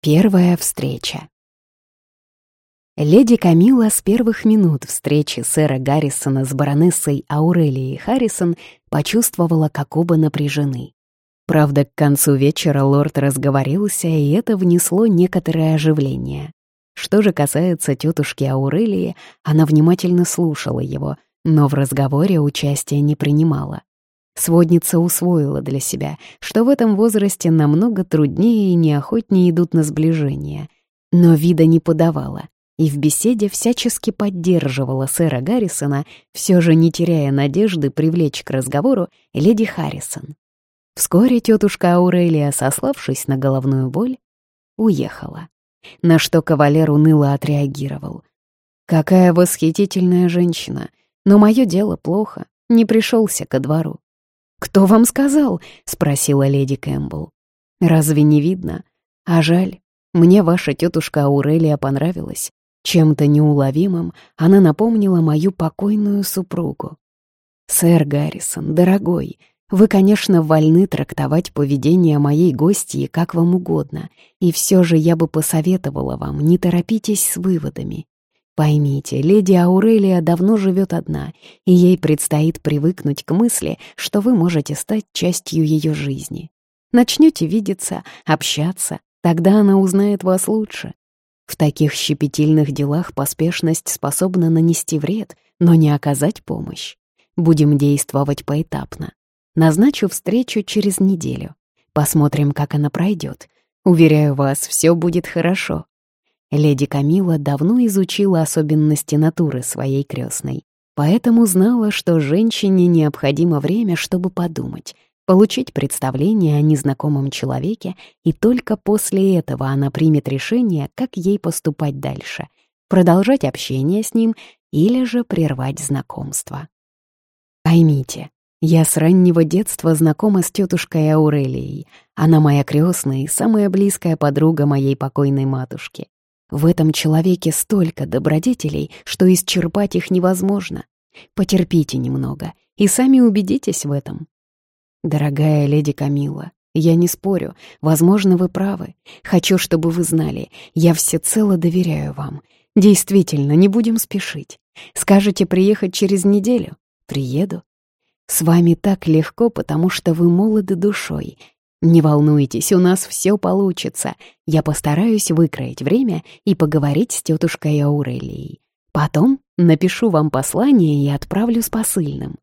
Первая встреча. Леди Камила с первых минут встречи сэра Гаррисона с баронессой Аурелией Харрисон почувствовала, как оба напряжены. Правда, к концу вечера лорд разговорился, и это внесло некоторое оживление. Что же касается тетушки Аурелии, она внимательно слушала его, но в разговоре участия не принимала. Сводница усвоила для себя, что в этом возрасте намного труднее и неохотнее идут на сближение. Но вида не подавала, и в беседе всячески поддерживала сэра Гаррисона, все же не теряя надежды привлечь к разговору леди Харрисон. Вскоре тетушка Аурелия, сославшись на головную боль, уехала. На что кавалер уныло отреагировал. «Какая восхитительная женщина! Но мое дело плохо, не пришелся ко двору. «Кто вам сказал?» — спросила леди Кэмпбелл. «Разве не видно? А жаль, мне ваша тетушка Аурелия понравилась. Чем-то неуловимым она напомнила мою покойную супругу. «Сэр Гаррисон, дорогой, вы, конечно, вольны трактовать поведение моей гостьи как вам угодно, и все же я бы посоветовала вам, не торопитесь с выводами. Поймите, леди Аурелия давно живет одна, и ей предстоит привыкнуть к мысли, что вы можете стать частью ее жизни. Начнете видеться, общаться, тогда она узнает вас лучше. В таких щепетильных делах поспешность способна нанести вред, но не оказать помощь. Будем действовать поэтапно. Назначу встречу через неделю. Посмотрим, как она пройдет. Уверяю вас, все будет хорошо. Леди Камила давно изучила особенности натуры своей крестной, поэтому знала, что женщине необходимо время, чтобы подумать, получить представление о незнакомом человеке, и только после этого она примет решение, как ей поступать дальше — продолжать общение с ним или же прервать знакомство. Поймите, я с раннего детства знакома с тетушкой Аурелией. Она моя крестная и самая близкая подруга моей покойной матушки. В этом человеке столько добродетелей, что исчерпать их невозможно. Потерпите немного и сами убедитесь в этом. Дорогая леди Камила, я не спорю, возможно, вы правы. Хочу, чтобы вы знали, я всецело доверяю вам. Действительно, не будем спешить. Скажете приехать через неделю? Приеду. С вами так легко, потому что вы молоды душой, не волнуйтесь, у нас все получится. Я постараюсь выкроить время и поговорить с тетушкой Аурелией. Потом напишу вам послание и отправлю с посыльным.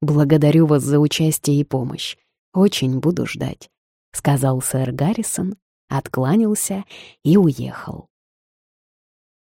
Благодарю вас за участие и помощь. Очень буду ждать», — сказал сэр Гаррисон, откланялся и уехал.